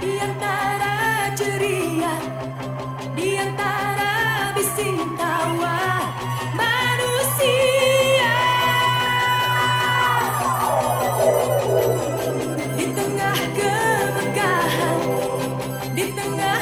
di antara ceria, di antara bising tawa manusia. Di tengah kemegahan, di tengah